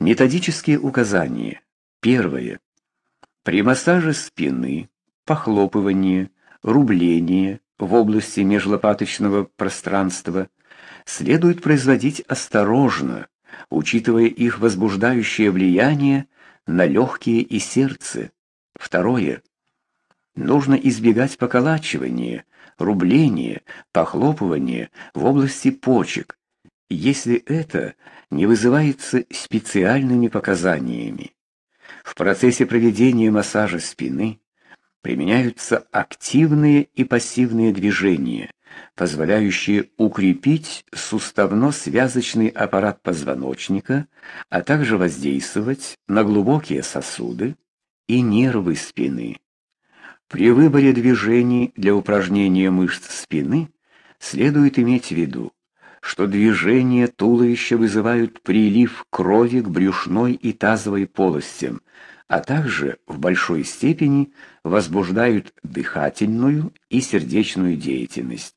Методические указания. Первое. При массаже спины, похлопывании, рублении в области межлопаточного пространства следует производить осторожно, учитывая их возбуждающее влияние на легкие и сердце. Второе. Нужно избегать поколачивания, рубления, похлопывания в области почек, если это не вызывается специальными показаниями. В процессе проведения массажа спины применяются активные и пассивные движения, позволяющие укрепить суставно-связочный аппарат позвоночника, а также воздействовать на глубокие сосуды и нервы спины. При выборе движений для упражнения мышц спины следует иметь в виду, что движения туловища вызывают прилив крови к брюшной и тазовой полостям, а также в большой степени возбуждают дыхательную и сердечную деятельность.